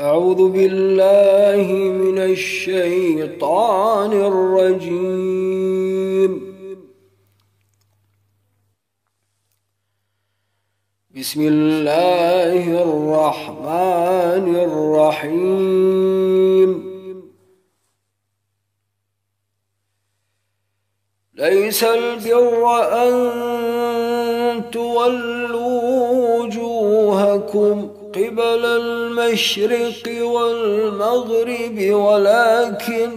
أعوذ بالله من الشيطان الرجيم. بسم الله الرحمن الرحيم. ليس البر أن تولوا وجوهكم قبل المشرق والمغرب ولكن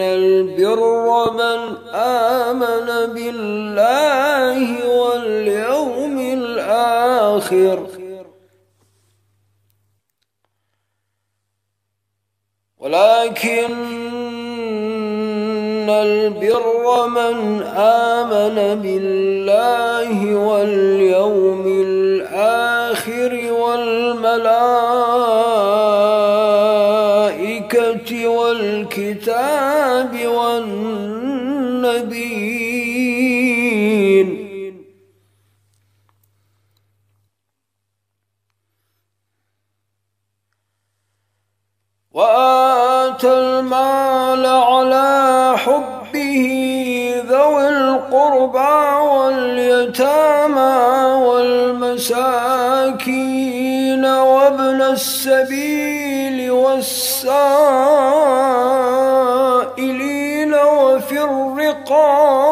البر من آمن بالله واليوم الآخر. ولكن البر من آمن بالله واليوم الآخر. والملائكة والكتاب والنبيين. وآتى المال على حبه ذوي القربى واليتامى والمساكين. السبيل والسائلين وفي الرقاب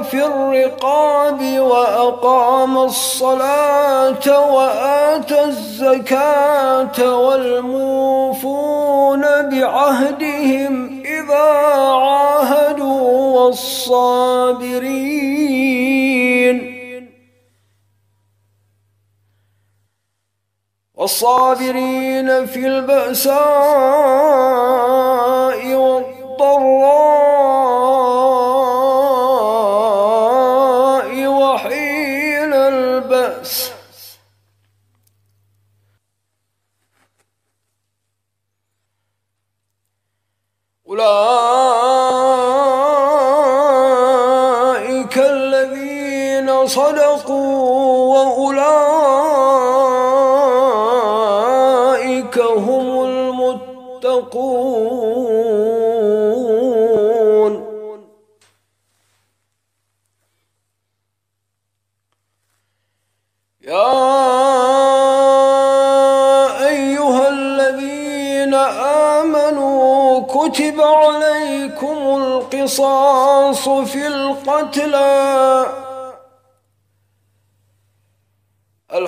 وفي الرقاب وأقام الصلاة وآتى الزكاة والموفون بعهدهم إذا عاهدوا والصابرين. والصابرين في البأساء والضراء الذين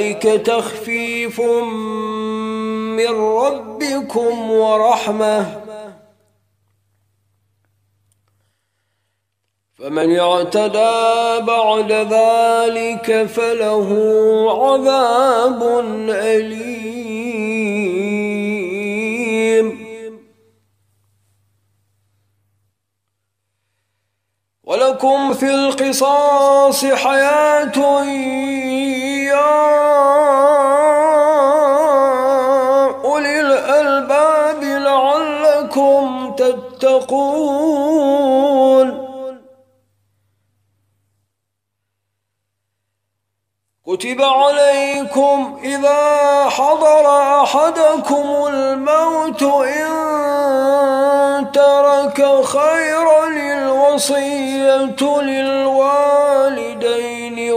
ذلك تخفيف من ربكم ورحمة. فمن اعتدى بعد ذلك فله عذاب أليم. ولكم في القصاص حياة يا أولي الألباب لعلكم تتقون. كتب عليكم إذا حضر أحدكم الموت إن ترك خيرا الوصية للوالدين.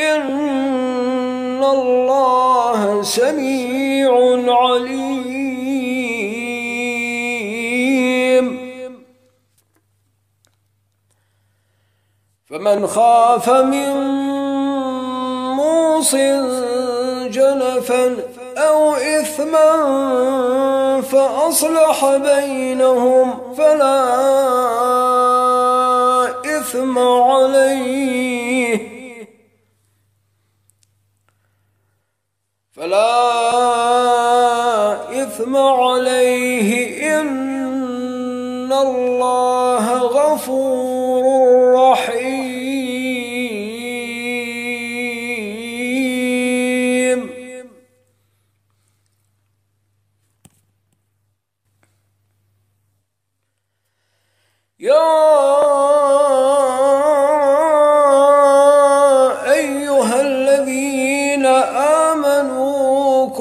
إن الله سميع عليم. فمن خاف من موص جنفا أو إثما فأصلح بينهم فلا إثم عليه فلا إثم عليه إن الله غفور رحيم. يا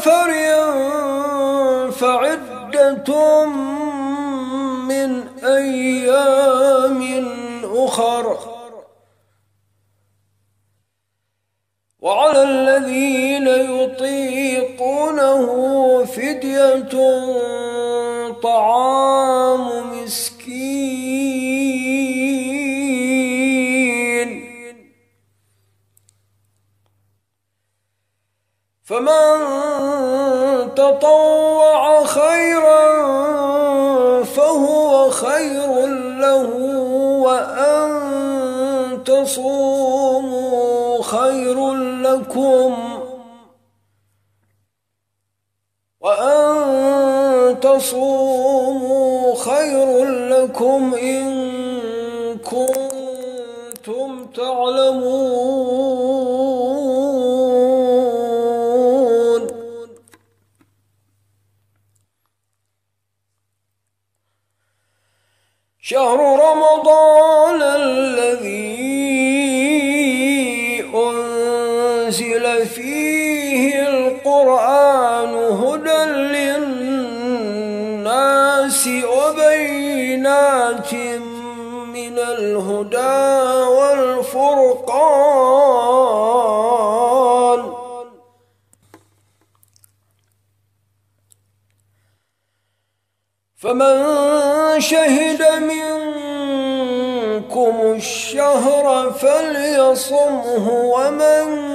سفر فعدة من أيام أخر. وعلى الذين يطيقونه فدية فمن تطوع خيرا فهو خير له وأن تصوموا خير لكم وأن تصوموا خير لكم إن كنتم تعلمون للناس وبينات من الهدى والفرقان. فمن شهد منكم الشهر فليصمه ومن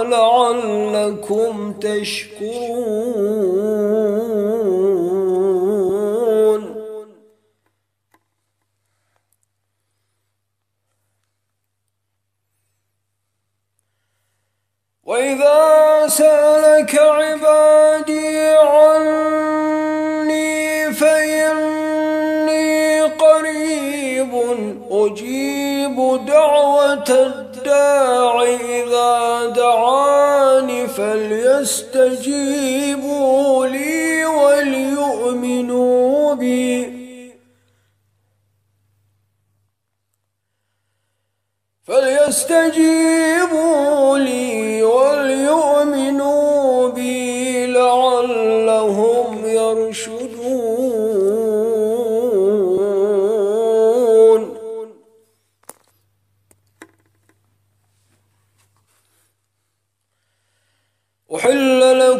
ولعلكم تشكرون. وإذا سألك عبادي عني فإني قريب أجيب دعوة فليستجيبوا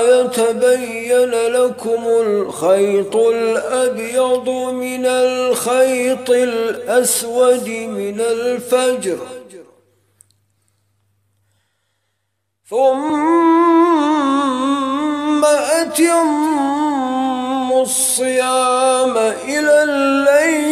يتبين لكم الخيط الأبيض من الخيط الأسود من الفجر. ثم أتموا الصيام إلى الليل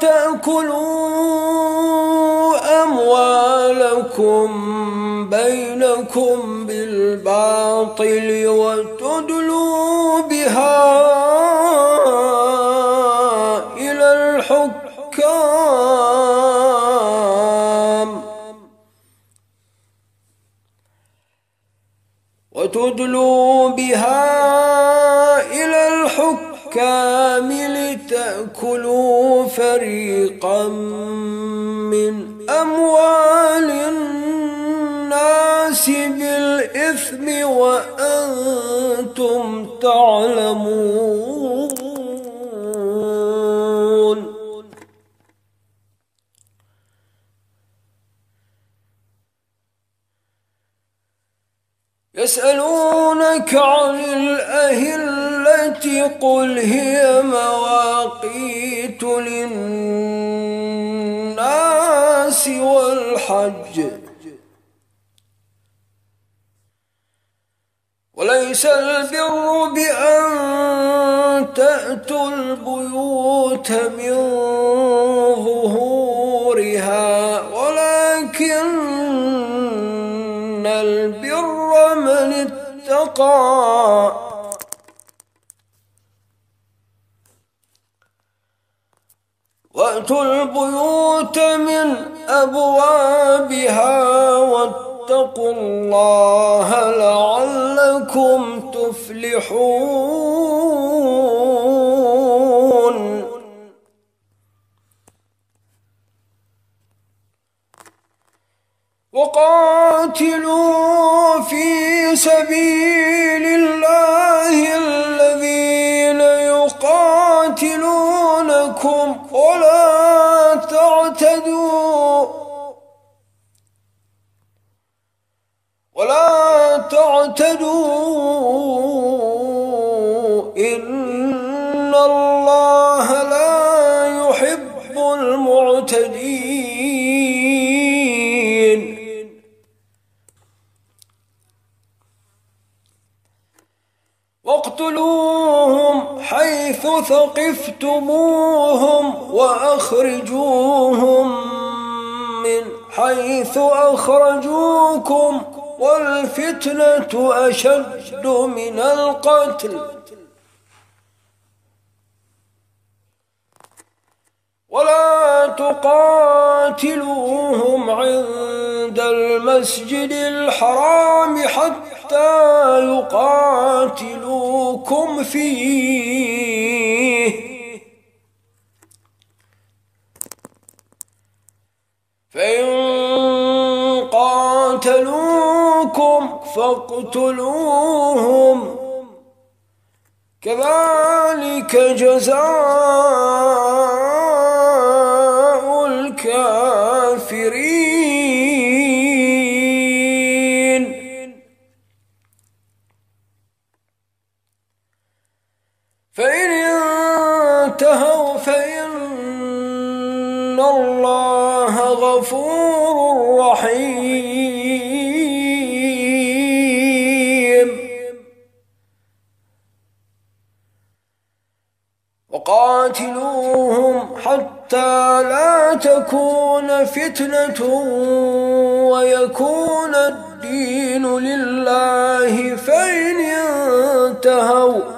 تأكلوا أموالكم بينكم بالباطل وتدلوا بها إلى الحكام. وتدلوا بها إلى الحكام لتأكلوا فريقا من أموال الناس بالإثم وأنتم تعلمون. يسألونك عن الأهلة قل هي مواقيت للناس والحج. وليس البر بأن تأتوا البيوت من ظهورها ولكن البر من اتقى. وأتوا البيوت من أبوابها واتقوا الله لعلكم تفلحون. وقاتلوا في سبيل الله الذين يقاتلونكم ولا تعتدوا إن الله لا يحب المعتدين. واقتلوهم حيث ثقفتموهم وأخرجوهم من حيث أخرجوكم والفتنة أشد من القتل. ولا تقاتلوهم عند المسجد الحرام حتى يقاتلوكم فيه فإن قاتلوكم فاقتلوهم. كذلك جزاء الكافرين. فإن انتهوا فإن الله غفور رحيم. فتنة ويكون الدين لله فإن انتهوا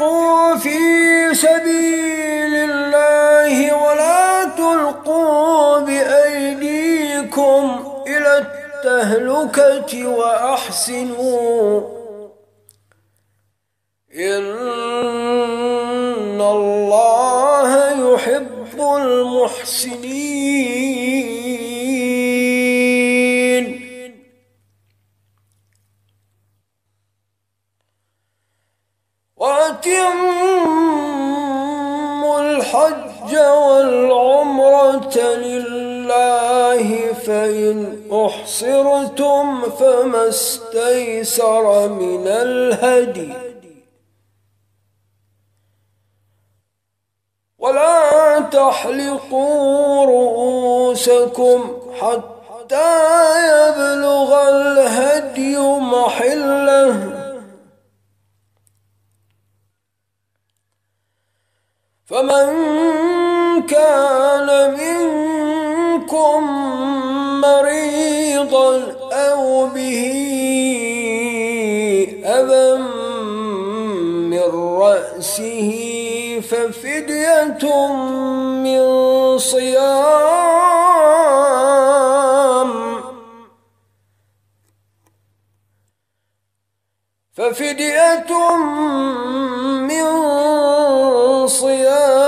وأنفقوا في سبيل الله ولا تلقوا بأيديكم إلى التهلكة وأحسنوا. إن الله يحب المحسنين. لله فإن أحصرتم فما استيسر من الهدي. ولا تحلقوا رؤوسكم حتى يبلغ الهدي محله. فمن كان منكم مريضا أو به أذى من رأسه ففدية من صيام. ففدية من صيام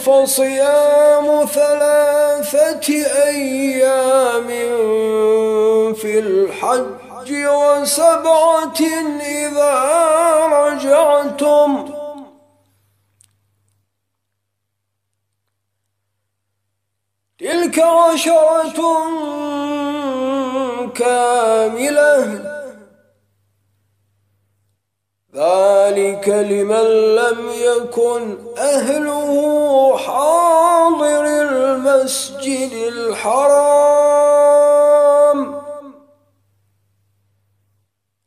فصيام ثلاثة أيام في الحج وسبعة إذا رجعتم. تلك عشرة كاملة. ذلك لمن لم يكن أهله حاضر المسجد الحرام.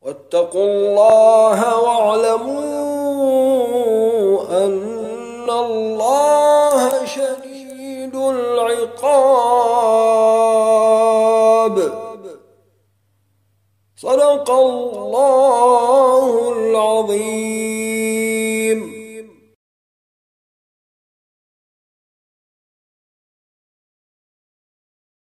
واتقوا الله واعلموا أن الله شديد العقاب. صدق الله عظيم